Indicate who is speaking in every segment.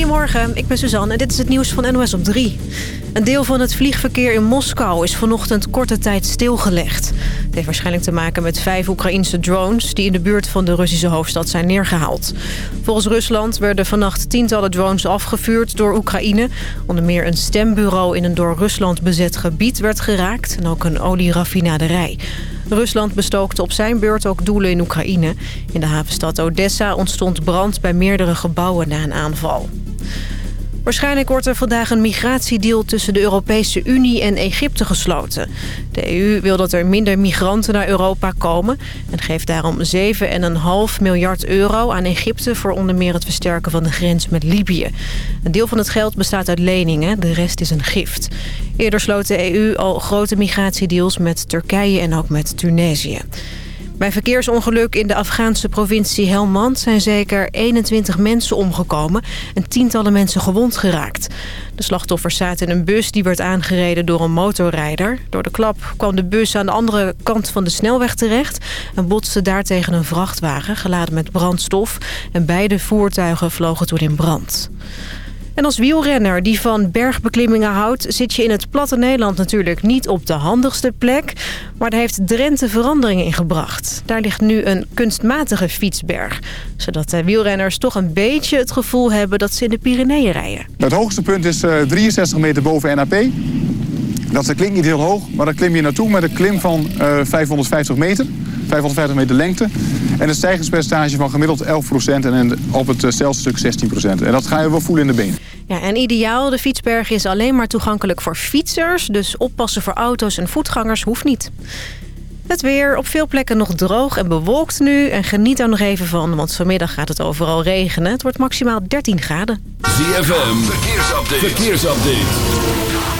Speaker 1: Goedemorgen, ik ben Suzanne en dit is het nieuws van NOS op 3. Een deel van het vliegverkeer in Moskou is vanochtend korte tijd stilgelegd. Het heeft waarschijnlijk te maken met vijf Oekraïnse drones... die in de buurt van de Russische hoofdstad zijn neergehaald. Volgens Rusland werden vannacht tientallen drones afgevuurd door Oekraïne. Onder meer een stembureau in een door Rusland bezet gebied werd geraakt... en ook een olieraffinaderij. Rusland bestookte op zijn beurt ook doelen in Oekraïne. In de havenstad Odessa ontstond brand bij meerdere gebouwen na een aanval. Waarschijnlijk wordt er vandaag een migratiedeal tussen de Europese Unie en Egypte gesloten. De EU wil dat er minder migranten naar Europa komen... en geeft daarom 7,5 miljard euro aan Egypte... voor onder meer het versterken van de grens met Libië. Een deel van het geld bestaat uit leningen, de rest is een gift. Eerder sloot de EU al grote migratiedeals met Turkije en ook met Tunesië. Bij verkeersongeluk in de Afghaanse provincie Helmand zijn zeker 21 mensen omgekomen en tientallen mensen gewond geraakt. De slachtoffers zaten in een bus die werd aangereden door een motorrijder. Door de klap kwam de bus aan de andere kant van de snelweg terecht en botste daar tegen een vrachtwagen geladen met brandstof. En beide voertuigen vlogen toen in brand. En als wielrenner die van bergbeklimmingen houdt... zit je in het platte Nederland natuurlijk niet op de handigste plek. Maar daar heeft Drenthe veranderingen in gebracht. Daar ligt nu een kunstmatige fietsberg. Zodat de wielrenners toch een beetje het gevoel hebben dat ze in de Pyreneeën rijden.
Speaker 2: Het hoogste punt is 63 eh, meter boven NAP. Dat klinkt niet heel hoog, maar dan klim je naartoe met een klim van uh, eh, 550 meter. 550 meter lengte. En een stijgingspercentage van gemiddeld 11% en op het uh, stuk 16% En dat ga je wel voelen in de benen.
Speaker 1: Ja, en ideaal, de fietsberg is alleen maar toegankelijk voor fietsers. Dus oppassen voor auto's en voetgangers hoeft niet. Het weer op veel plekken nog droog en bewolkt nu. En geniet er nog even van, want vanmiddag gaat het overal regenen. Het wordt maximaal 13 graden.
Speaker 3: ZFM, verkeersupdate. verkeersupdate.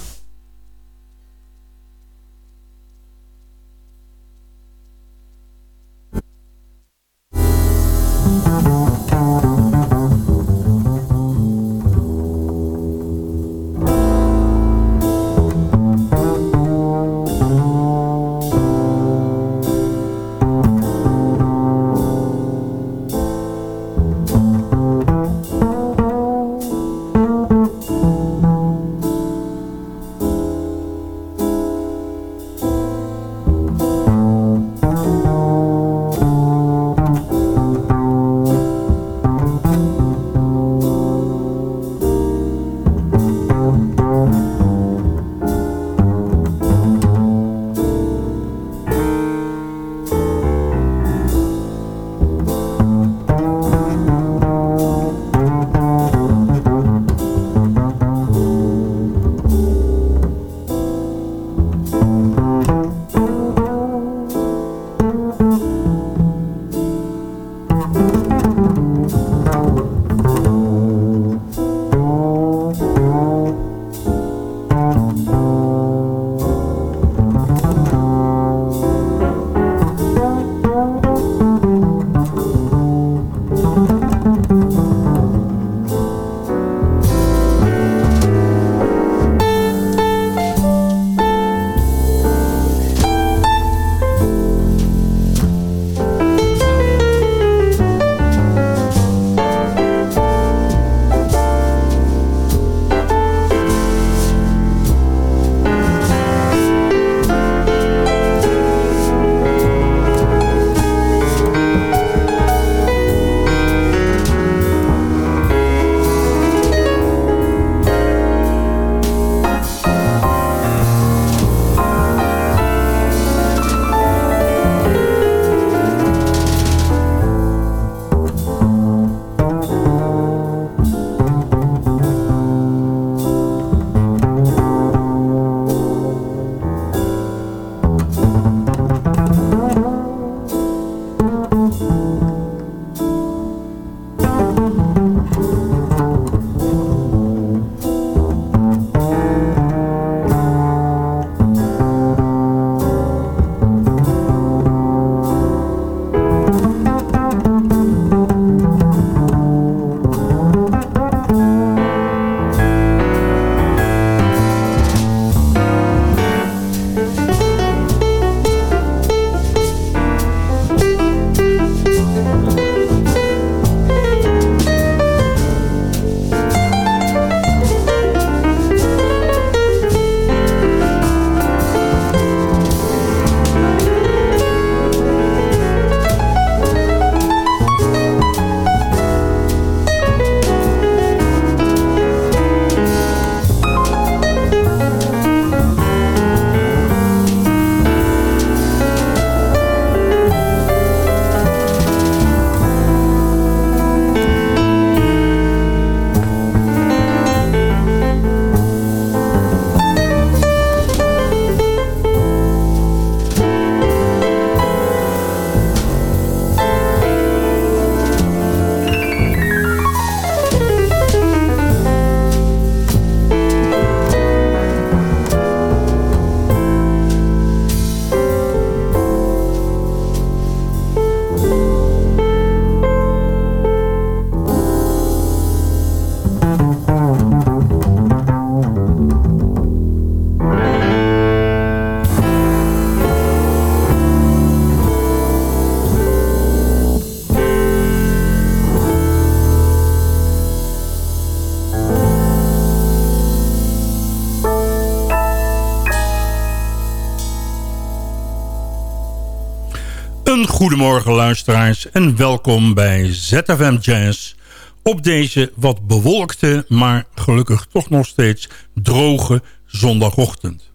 Speaker 4: Goedemorgen luisteraars en welkom bij ZFM Jazz op deze wat bewolkte, maar gelukkig toch nog steeds droge zondagochtend.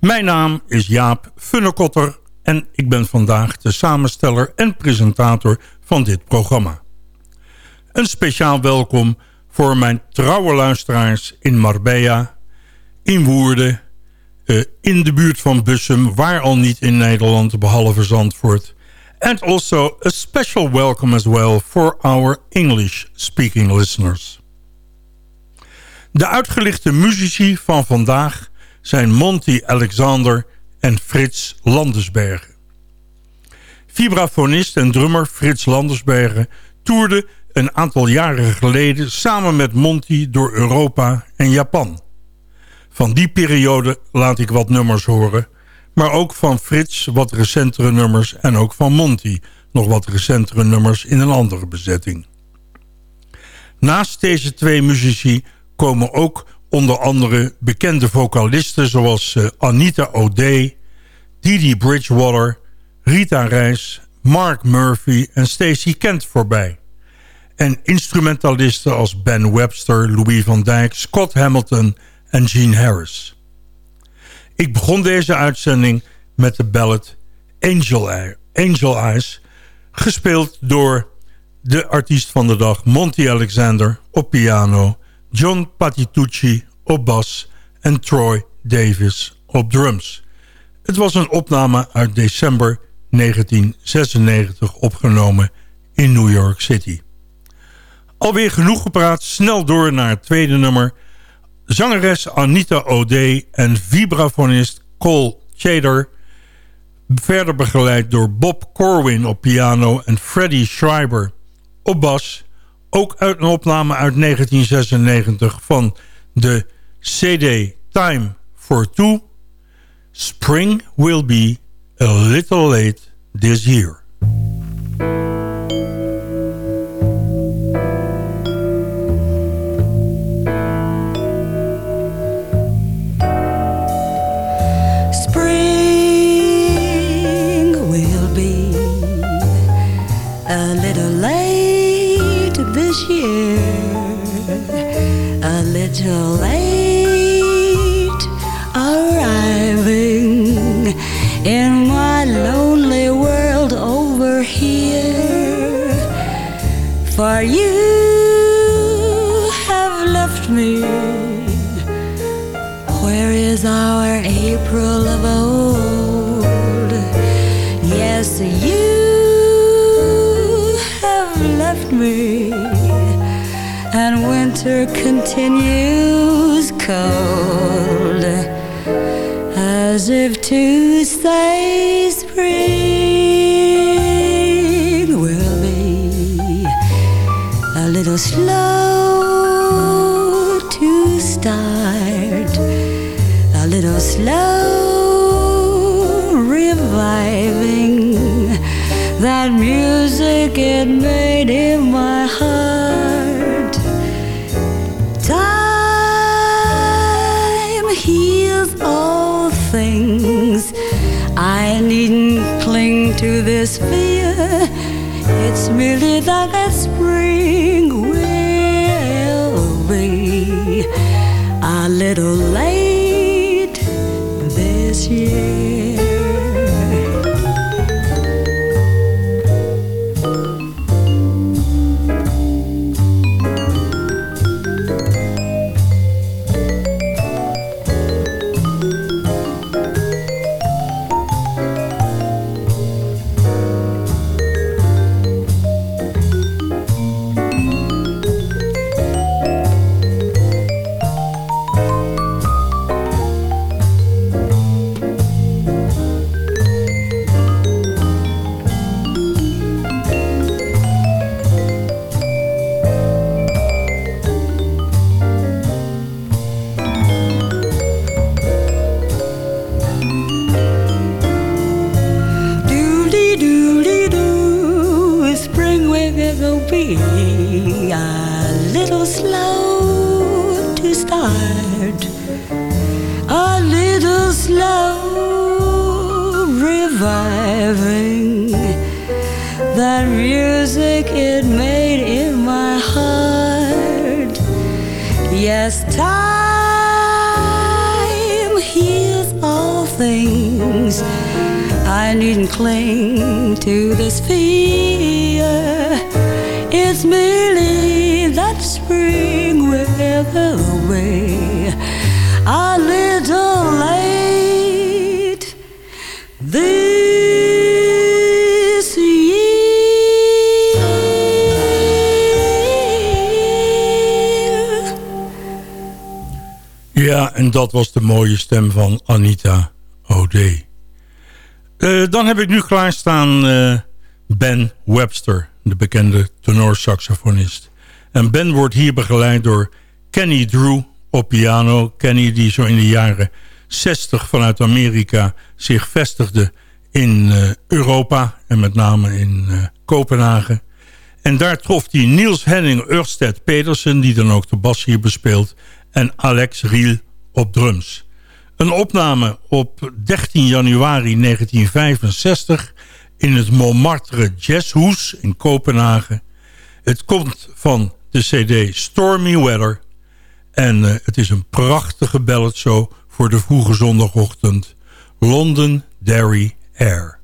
Speaker 4: Mijn naam is Jaap Funnekotter en ik ben vandaag de samensteller en presentator van dit programma. Een speciaal welkom voor mijn trouwe luisteraars in Marbella, in Woerden, eh, in de buurt van Bussum, waar al niet in Nederland, behalve Zandvoort. And also a special welcome as well for our English-speaking listeners. De uitgelichte muzici van vandaag zijn Monty Alexander en Frits Landersbergen. Vibrafonist en drummer Frits Landersbergen toerde een aantal jaren geleden samen met Monty door Europa en Japan. Van die periode laat ik wat nummers horen maar ook van Frits wat recentere nummers en ook van Monty nog wat recentere nummers in een andere bezetting. Naast deze twee muzici komen ook onder andere bekende vocalisten zoals eh, Anita O'Day, Didi Bridgewater, Rita Reis, Mark Murphy en Stacey Kent voorbij. En instrumentalisten als Ben Webster, Louis van Dijk, Scott Hamilton en Gene Harris. Ik begon deze uitzending met de ballad Angel, Eyes... gespeeld door de artiest van de dag Monty Alexander op piano... John Patitucci op bas en Troy Davis op drums. Het was een opname uit december 1996 opgenomen in New York City. Alweer genoeg gepraat, snel door naar het tweede nummer... Zangeres Anita O'Day en vibrafonist Cole Chader... verder begeleid door Bob Corwin op piano en Freddie Schreiber op bas... ook uit een opname uit 1996 van de CD Time for Two... Spring will be a little late this year.
Speaker 5: As if to say
Speaker 4: mooie stem van Anita O'Day. Eh, dan heb ik nu klaarstaan eh Ben Webster, de bekende tenorsaxofonist. En Ben wordt hier begeleid door Kenny Drew op piano. Kenny die zo in de jaren 60 vanuit Amerika zich vestigde in eh, Europa en met name in Kopenhagen. En daar trof hij Niels Henning Ørsted Pedersen, die dan ook de bas hier bespeelt, en Alex Riel op drums. Een opname op 13 januari 1965 in het Montmartre Jazzhoes in Kopenhagen. Het komt van de cd Stormy Weather. En eh, het is een prachtige balladshow voor de vroege zondagochtend. London Dairy Air.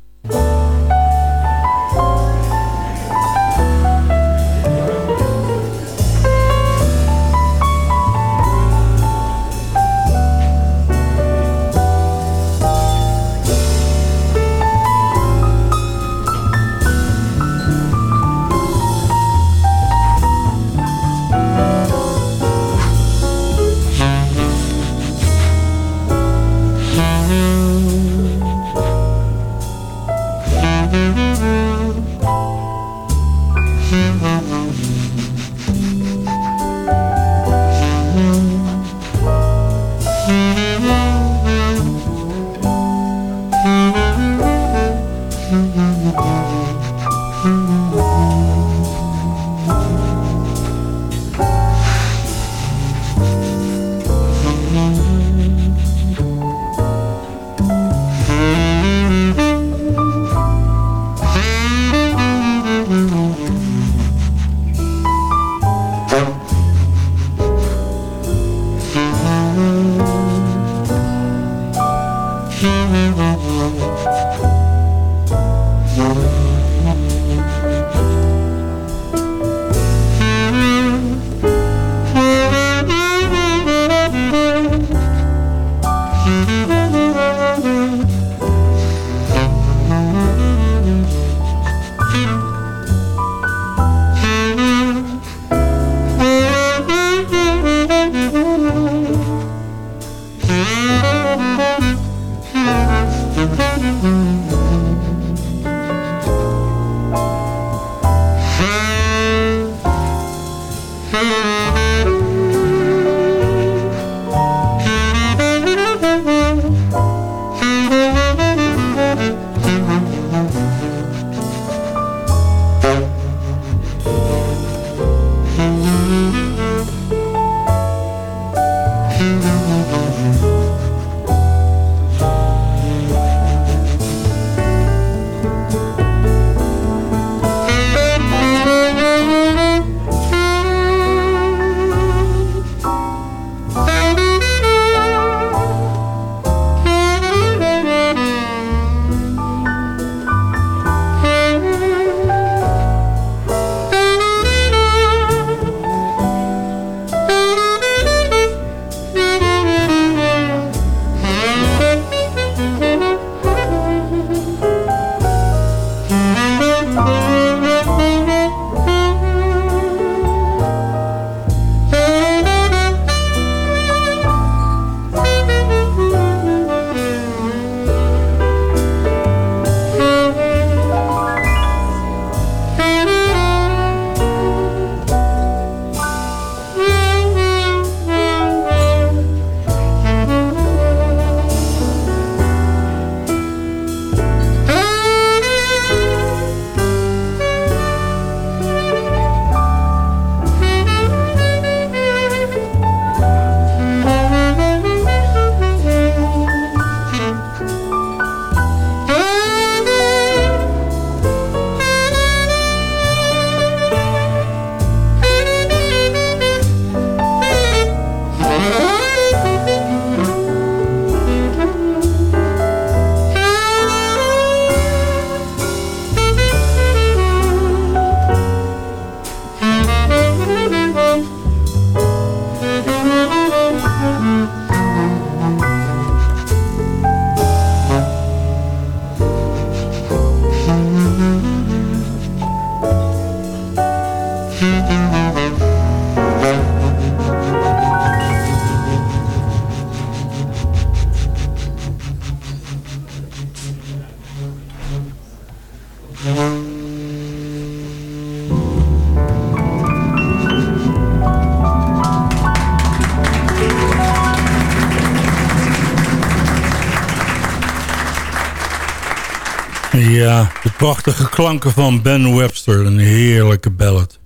Speaker 4: Prachtige klanken van Ben Webster. Een heerlijke ballad.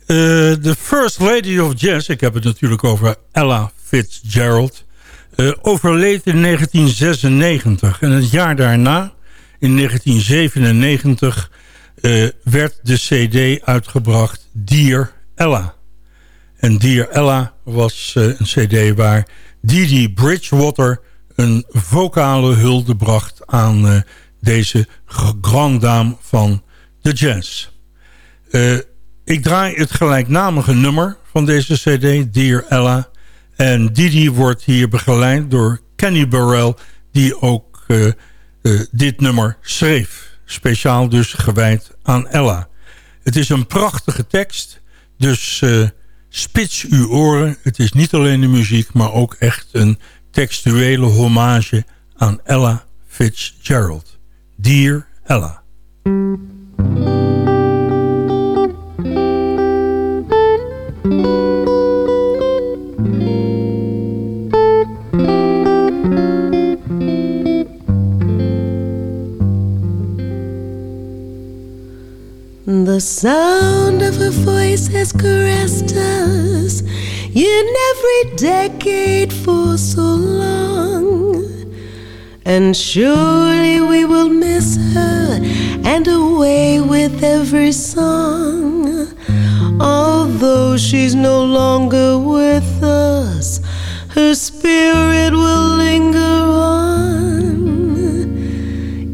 Speaker 4: Eh, de First Lady of Jazz, ik heb het natuurlijk over Ella Fitzgerald... Uh, overleed in 1996. En het jaar daarna, in 1997, uh, eh, werd de cd uitgebracht Dear Ella. En Dear Ella was een cd waar Didi Bridgewater een vocale hulde bracht aan deze grand dame van de jazz. Uh, ik draai het gelijknamige nummer van deze cd, Dear Ella. En Didi wordt hier begeleid door Kenny Burrell... die ook uh, uh, dit nummer schreef. Speciaal dus gewijd aan Ella. Het is een prachtige tekst, dus spits uw oren. Het is niet alleen de muziek, maar ook echt een textuele hommage aan Ella Fitzgerald. Dear Ella.
Speaker 6: The sound of her voice has caressed us in every decade for so long. And surely we will miss her and away with every song. Although she's no longer with us, her spirit will linger on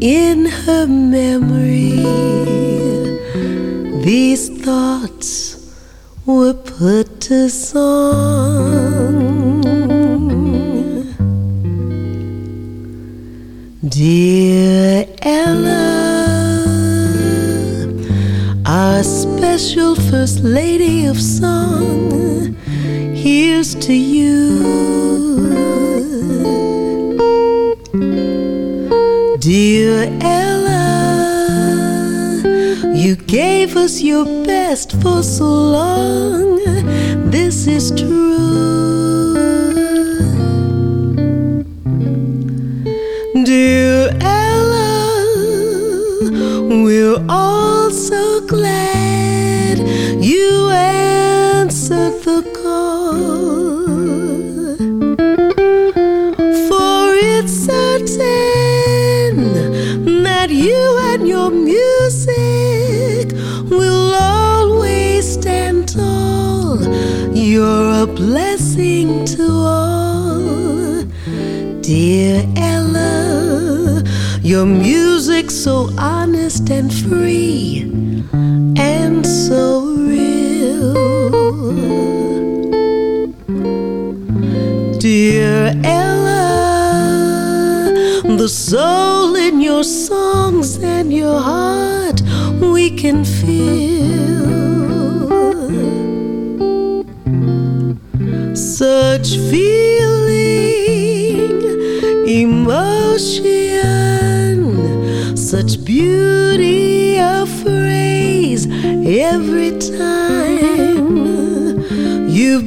Speaker 6: in her memory. These thoughts were put to song. Dear Ella, our special First Lady of Song, here's to you. Dear Ella, you gave us your best for so long. This is true. Honest and free and so real. Dear Ella, the soul in your songs and your heart we can feel.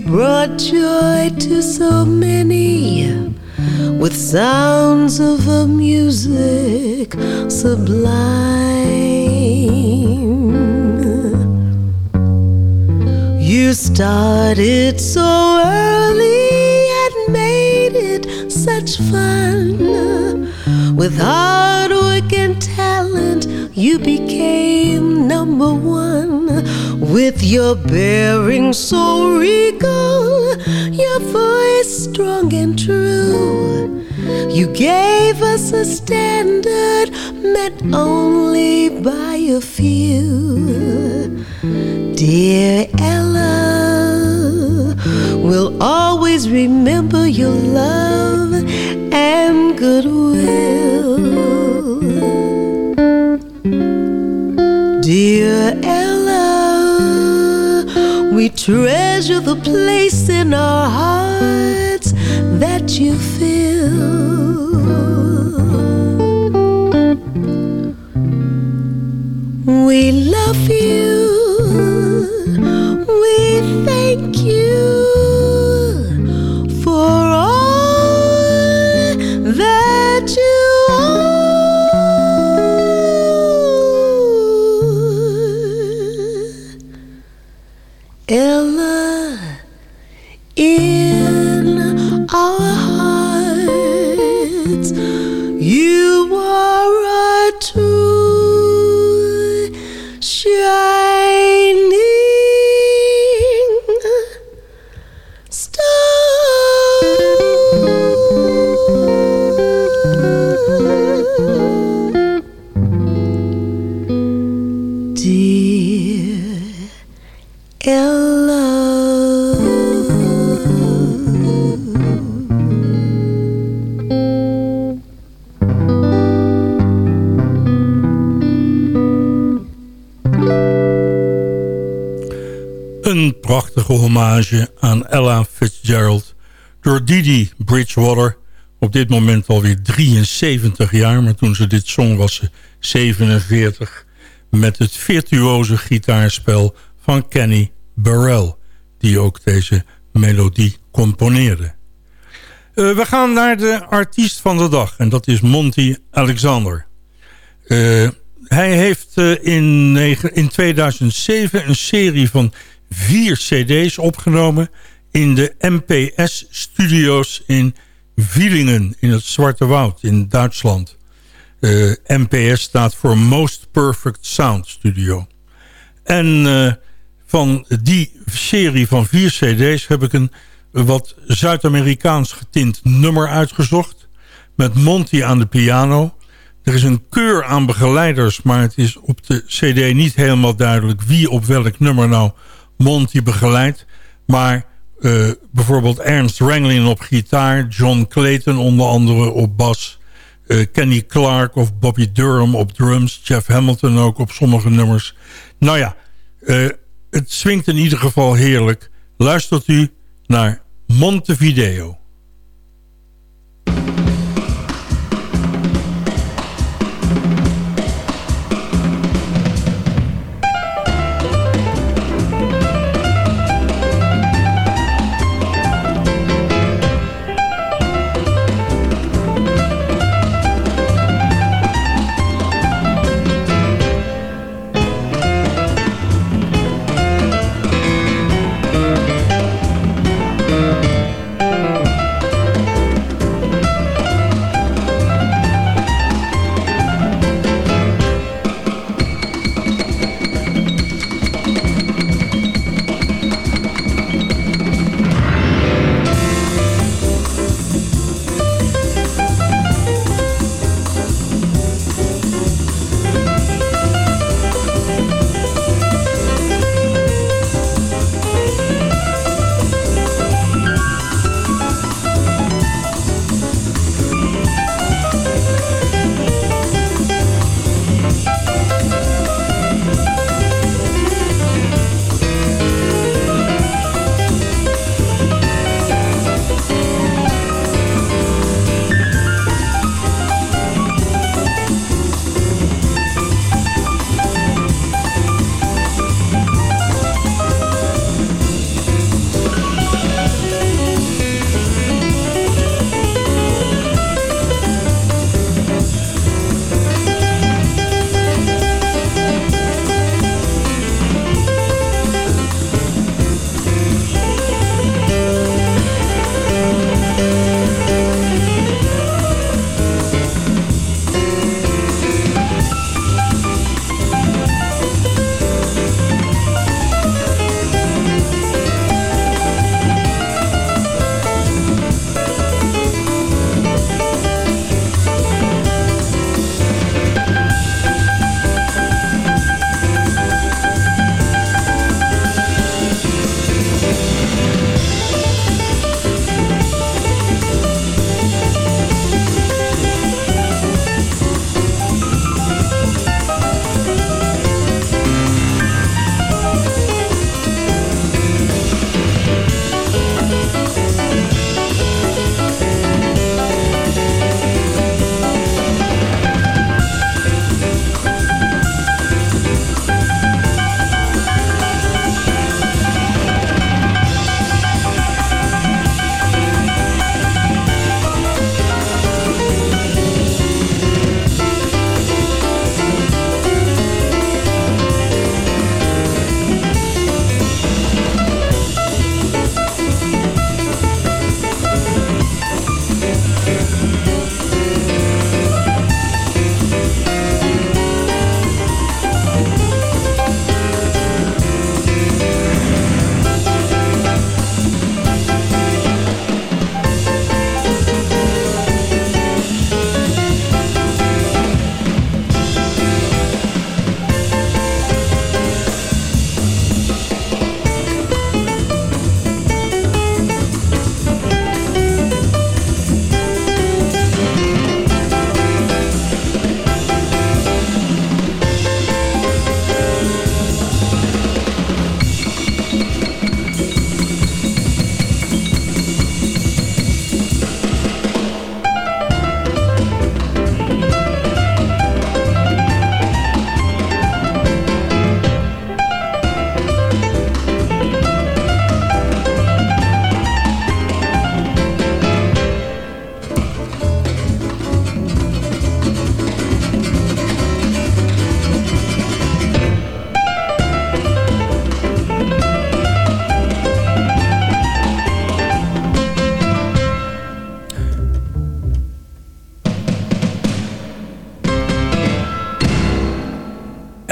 Speaker 6: Brought joy to so many with sounds of a music sublime. You started so early and made it such fun. With hard work and talent, you became. With your bearing so regal, your voice strong and true. You gave us a standard met only by a few. Dear Ella, we'll always remember your love and goodwill. Treasure the place in our hearts that you fill.
Speaker 4: Aan Ella Fitzgerald door Didi Bridgewater. Op dit moment alweer 73 jaar, maar toen ze dit zong was ze 47. Met het virtuoze gitaarspel van Kenny Burrell, die ook deze melodie componeerde. Eh, we gaan naar de artiest van de dag en dat is Monty Alexander. Eh, hij heeft eh, in, in 2007 een serie van vier cd's opgenomen... in de MPS-studio's in Wielingen in het Zwarte Woud in Duitsland. Eh, MPS staat voor Most Perfect Sound Studio. En eh, van die serie van vier cd's heb ik een wat Zuid-Amerikaans getint nummer uitgezocht... met Monty aan de piano... Er is een keur aan begeleiders, maar het is op de cd niet helemaal duidelijk wie op welk nummer nou Monty begeleidt. Maar eh, bijvoorbeeld Ernst Ranglin op gitaar, John Clayton onder andere op bas, eh, Kenny Clark of Bobby Durham op drums, Jeff Hamilton ook op sommige nummers. Nou ja, eh, het swingt in ieder geval heerlijk. Luistert u naar Montevideo.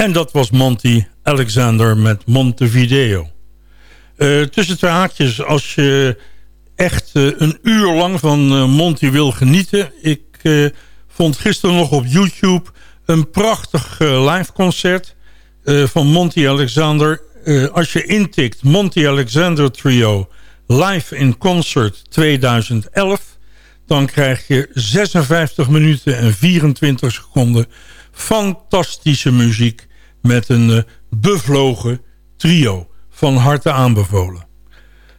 Speaker 4: En dat was Monty Alexander met Montevideo. Uh, tussen twee haakjes, als je echt uh, een uur lang van uh, Monty wil genieten... ik vond gisteren nog op YouTube een prachtig live concert van Monty Alexander. als je intikt Monty Alexander Trio live in concert 2011... dan krijg je 56 minuten en 24 seconden fantastische muziek met een uh, bevlogen trio. Van harte aanbevolen.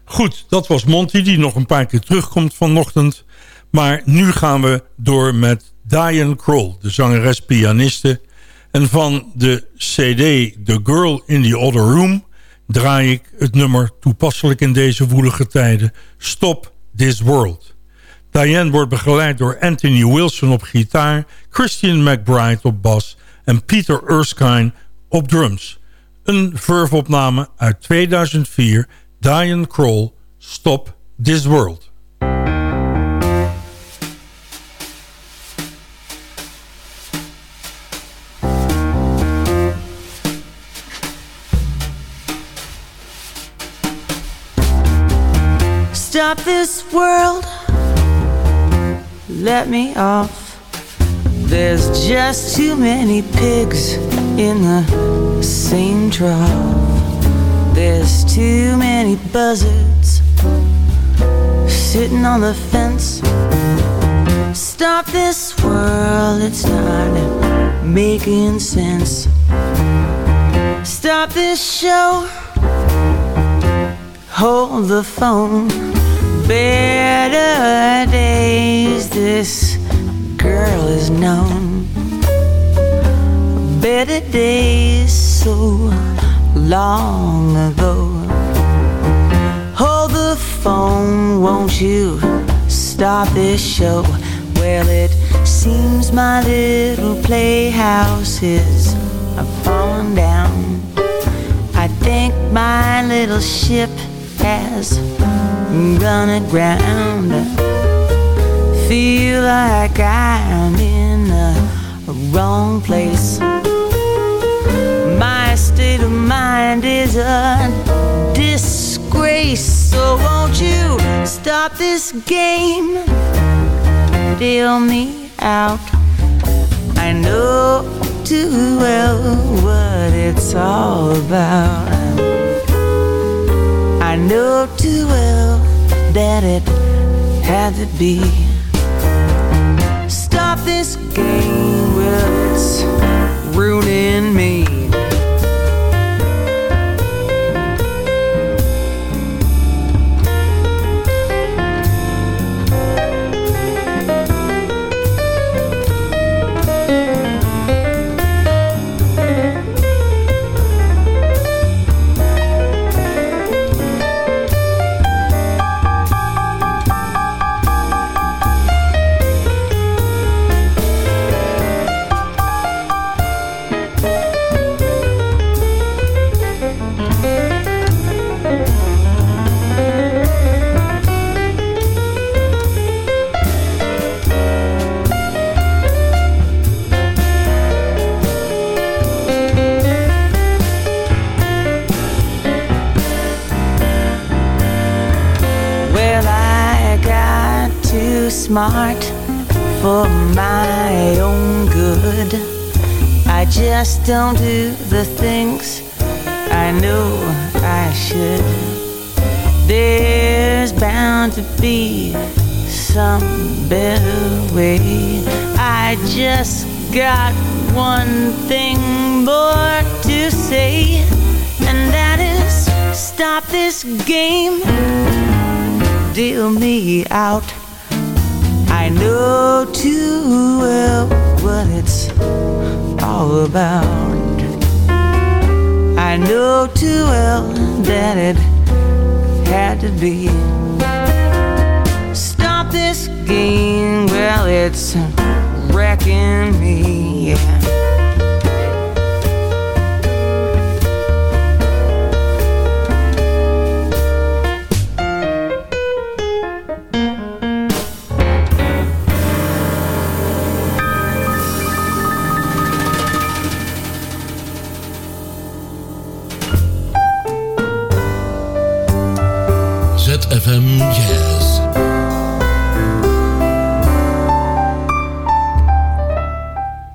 Speaker 4: Goed, dat was Monty die nog een paar keer terugkomt vanochtend. Maar nu gaan we door met Diane Kroll, de zangeres-pianiste. En van de cd The Girl in the Other Room draai ik het nummer toepasselijk in deze woelige tijden Stop This World. Diane wordt begeleid door Anthony Wilson op gitaar, Christian McBride op bas en Peter Erskine op drums. Een verfopname uit 2004, Diane Kroll, Stop This World.
Speaker 7: Stop this world, let me off There's just too many pigs in the same trough. There's too many buzzards sitting on the fence. Stop this world, it's not making sense. Stop this show, hold the phone. Better days this girl is known. Better days so long ago. Hold the phone, won't you Stop this show? Well, it seems my little playhouse is falling down. I think my little ship has run aground feel like I'm in wrong place. My state of mind is a disgrace. So won't you stop this game? Deal me out. I know too well what it's all about. I know too well that it had to be this game, well, it's ruining me. Smart for my own good. I just don't do the things I know I should. There's bound to be some better way. I just got one thing more to say, and that is stop this game, deal me out. I know too well what it's all about. I know too well that it had to be. Stop this game, well, it's wrecking me, yeah.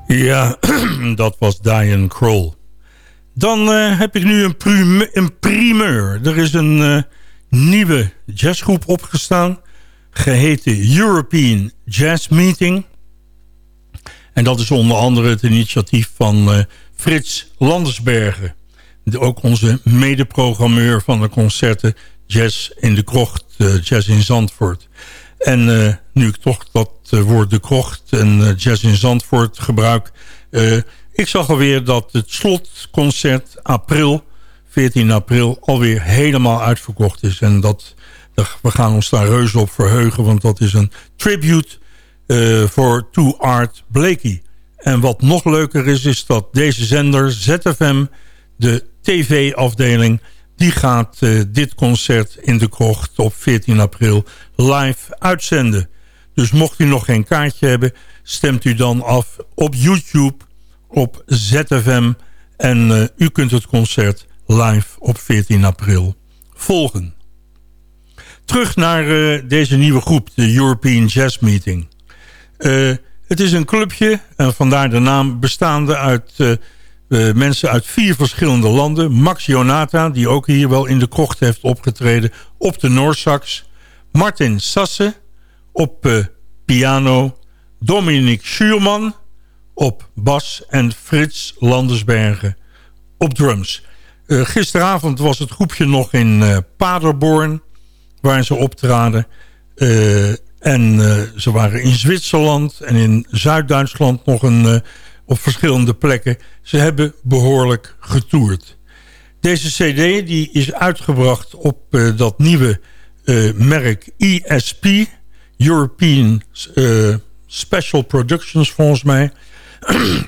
Speaker 4: Ja, dat was Diane Kroll. Dan uh, heb ik nu een, prim een, primeur. Er is een uh, nieuwe jazzgroep opgestaan. Geheten European Jazz Meeting. En dat is onder andere het initiatief van uh, Frits Landersbergen. Ook onze medeprogrammeur van de concerten Jazz in de Krocht, Jazz in Zandvoort. En nu ik toch dat woord de Krocht en Jazz in Zandvoort gebruik... Ik zag alweer dat het slotconcert april, 14 april, alweer helemaal uitverkocht is. En dat, we gaan ons daar reuze op verheugen, want dat is een tribute voor To Art Blakey. En wat nog leuker is, is dat deze zender, ZFM, de tv-afdeling... die gaat uh, dit concert in de krocht op 14 april live uitzenden. Dus mocht u nog geen kaartje hebben, stemt u dan af op YouTube op ZFM. En uh, u kunt het concert live op 14 april volgen. Terug naar uh, deze nieuwe groep, de European Jazz Meeting. Het is een clubje, en vandaar de naam, bestaande uit mensen uit vier verschillende landen. Max Jonata, die ook hier wel in de krocht heeft opgetreden, op de Noorsax. Martin Sasse op piano. Dominique Schuurman op bas en Frits Landersbergen op drums. Uh, gisteravond was het groepje nog in Paderborn, waar ze optraden. En ze waren in Zwitserland en in Zuid-Duitsland nog een, op verschillende plekken. Ze hebben behoorlijk getoerd. Deze cd die is uitgebracht op dat nieuwe merk ESP, European Special Productions volgens mij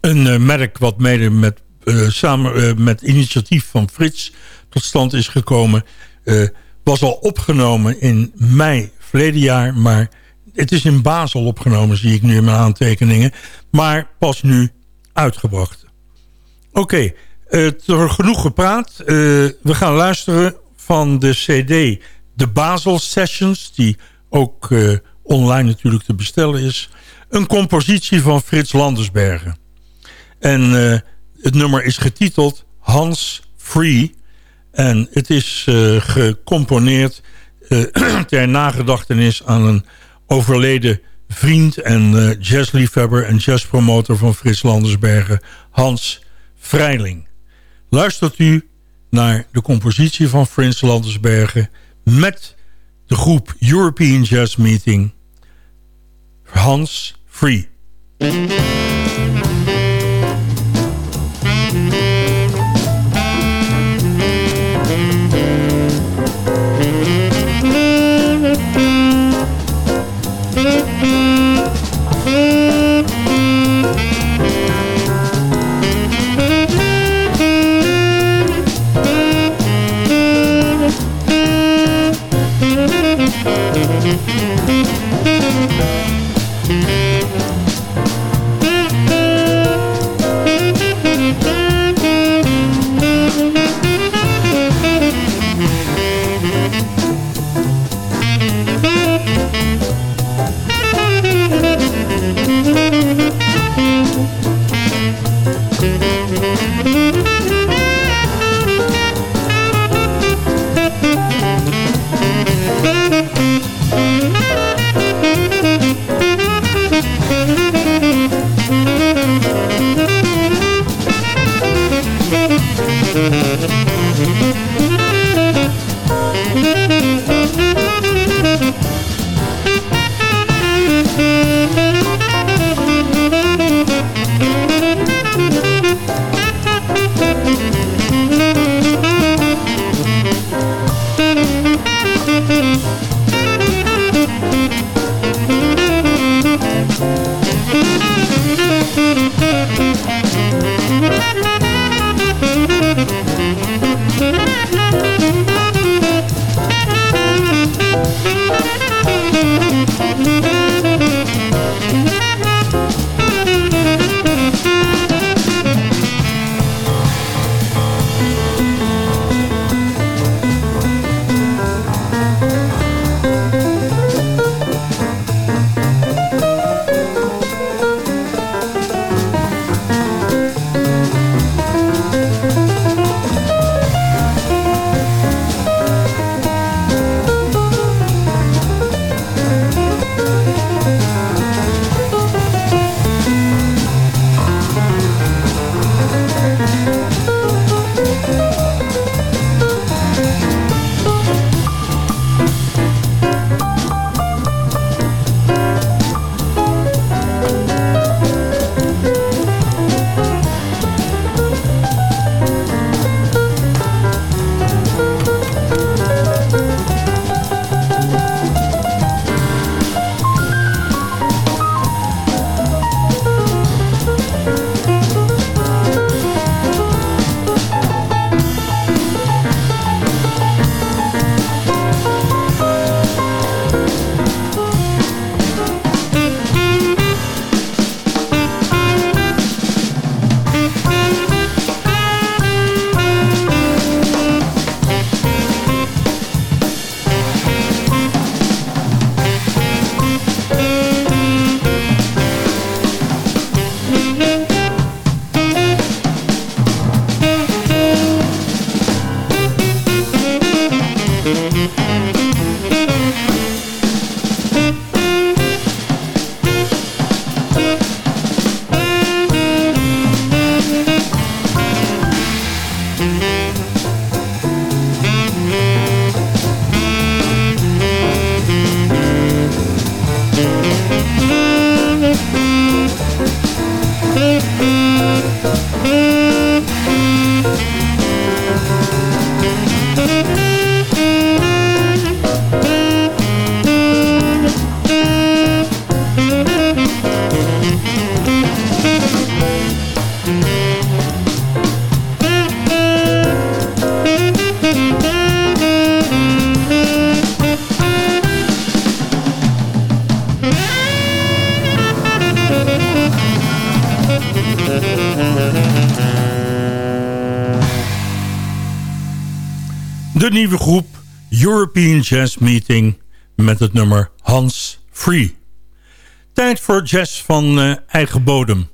Speaker 4: een merk wat mede met, samen met initiatief van Frits tot stand is gekomen. was al opgenomen in mei verleden jaar, maar het is in Basel opgenomen, zie ik nu in mijn aantekeningen. Maar pas nu uitgebracht. Oké, okay, genoeg gepraat. we gaan luisteren van de cd De Basel Sessions, die ook online natuurlijk te bestellen is een compositie van Frits Landersbergen. En het nummer is getiteld Hans Free. En het is gecomponeerd ter nagedachtenis aan een overleden vriend en jazzliefhebber en jazzpromotor van Frits Landersbergen, Hans Vrijling. Luistert u naar de compositie van Frits Landersbergen met de groep European Jazz Meeting. Hans free. European Jazz Meeting met het nummer Hans Free. Tijd voor jazz van uh, eigen bodem.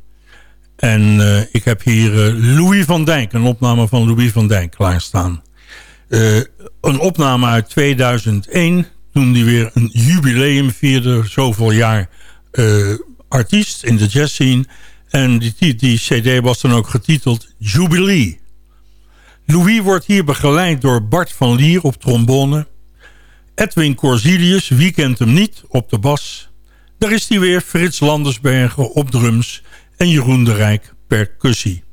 Speaker 4: En uh, ik heb hier uh, Louis van Dijk, een opname van Louis van Dijk klaarstaan. een opname uit 2001, toen hij weer een jubileum vierde, zoveel jaar artiest in de jazz scene. En die, die cd was dan ook getiteld Jubilee. Louis wordt hier begeleid door Bart van Lier op trombone... Edwin Corzilius, wie kent hem niet, op de bas. Daar is hij weer, Frits Landersbergen op drums en Jeroen de Rijk percussie.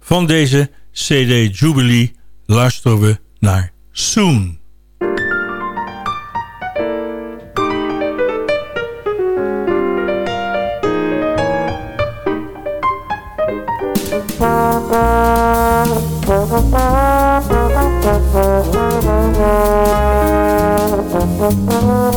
Speaker 4: Van deze CD Jubilee luisteren we naar Soon. Bye.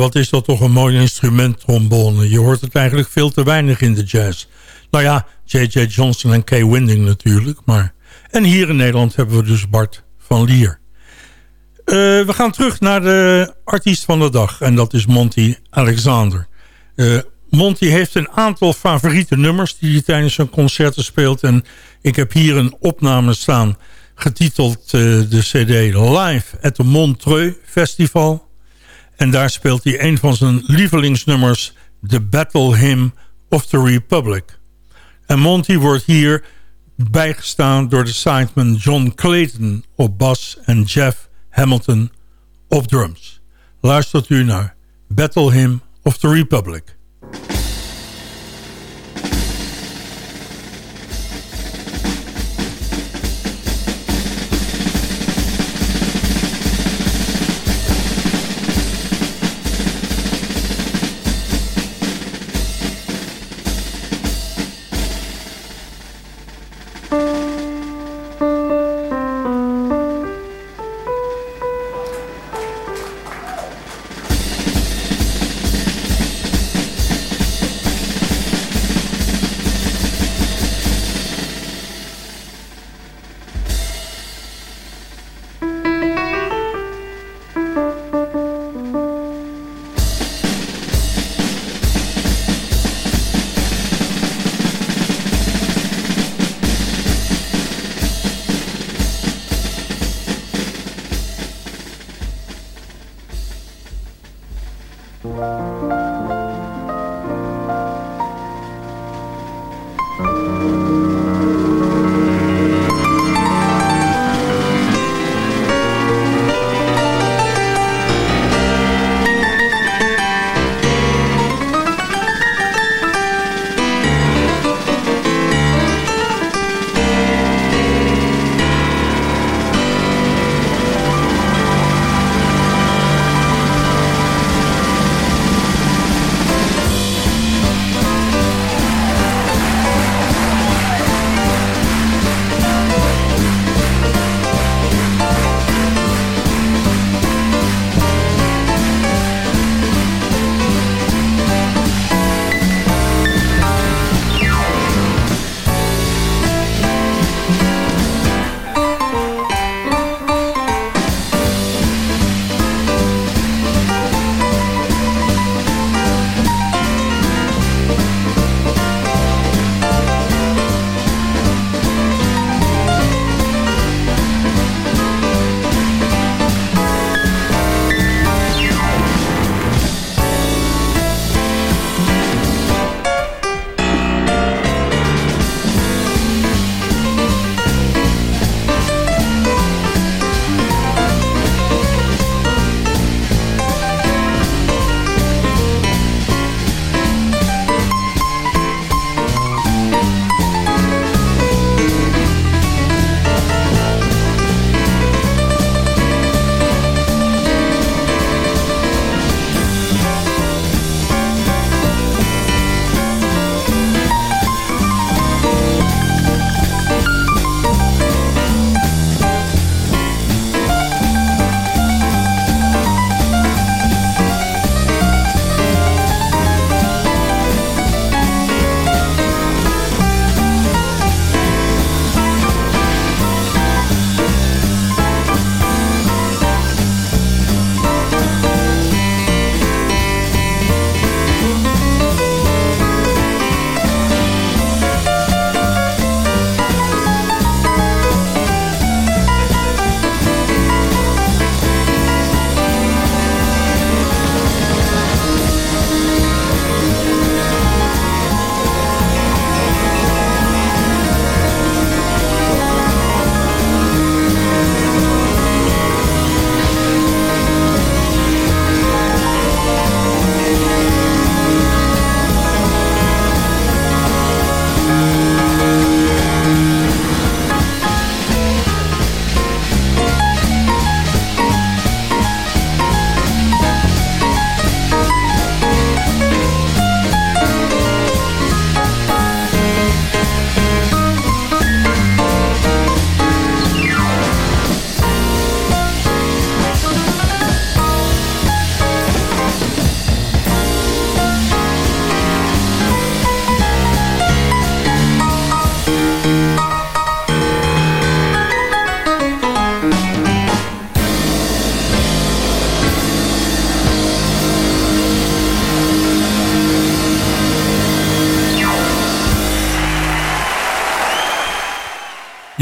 Speaker 4: wat is dat toch een mooi instrument, trombone. Je hoort het eigenlijk veel te weinig in de jazz. Nou ja, J.J. Johnson en Kay Winding natuurlijk. Maar... En hier in Nederland hebben we dus Bart van Lier. Uh, we gaan terug naar de artiest van de dag. En dat is Monty Alexander. Uh, Monty heeft een aantal favoriete nummers... die hij tijdens zijn concerten speelt. En ik heb hier een opname staan... getiteld uh, de cd Live at the Montreux Festival. En daar speelt hij een van zijn lievelingsnummers... The Battle Hymn of the Republic. En Monty wordt hier bijgestaan door de sideman John Clayton op bas... en Jeff Hamilton op drums. Luistert u naar Battle Hymn of the Republic.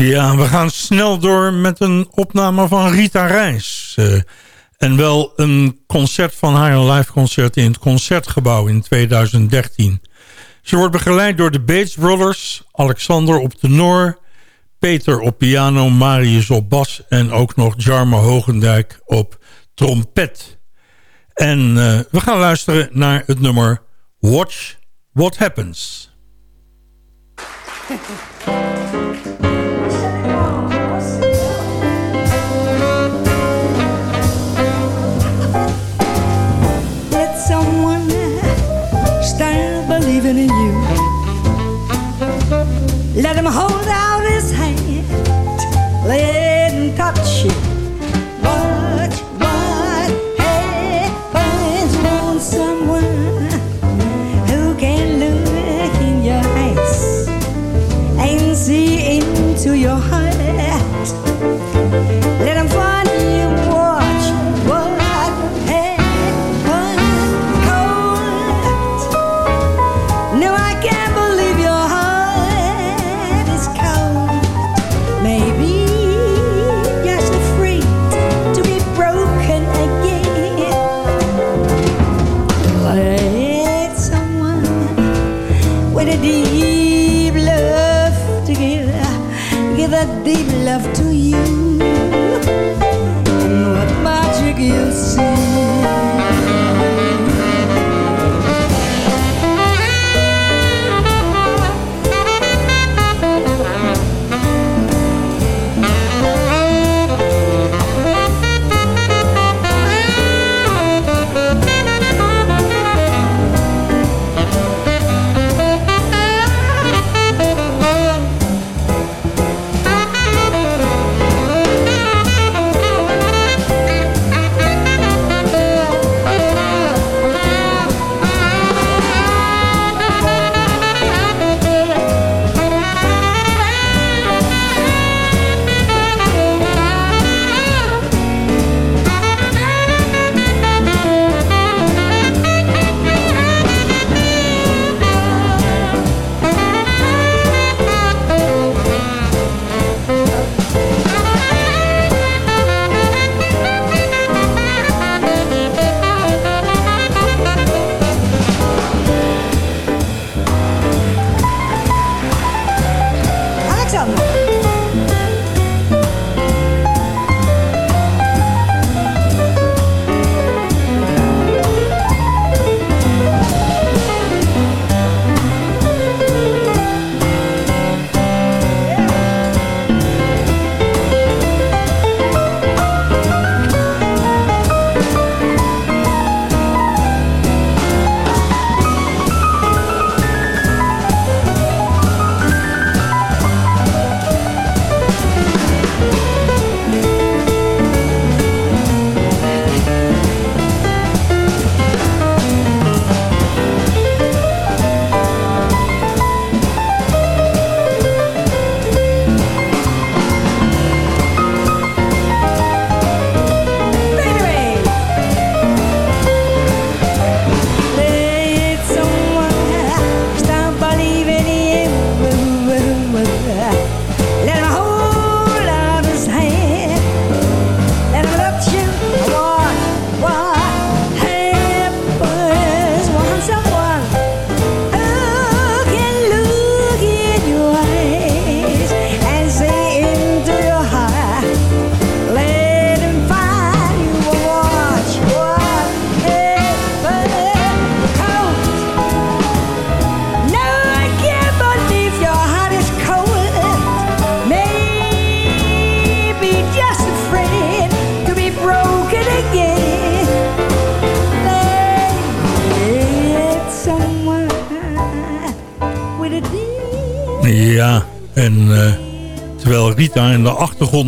Speaker 5: Ja, we gaan snel door met een opname van Rita Reis. Uh, en wel een concert van haar, een live concert in het Concertgebouw in 2013. Ze wordt begeleid door de Bates Brothers, Alexander op tenor... Peter op piano, Marius op bas... en ook nog Jarmo Hogendijk op trompet. En uh, we gaan luisteren naar het nummer Watch What Happens.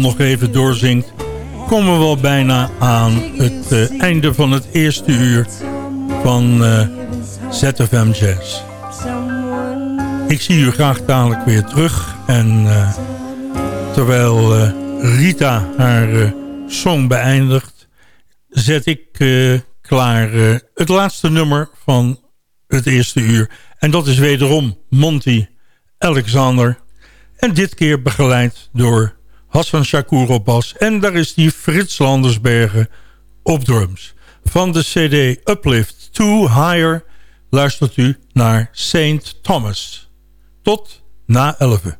Speaker 5: nog even doorzingt... komen we wel bijna aan het eh, einde van het eerste uur van eh, ZFM Jazz. Ik zie u graag dadelijk weer terug. En eh, terwijl Rita haar song beëindigt... zet ik klaar het laatste nummer van het eerste uur. En dat is wederom Monty Alexander.
Speaker 4: En dit keer begeleid door Hassan Shakur op bas. En daar is die Frits Landersbergen op drums. Van de cd Uplift to Higher luistert u naar Saint Thomas. Tot na 11.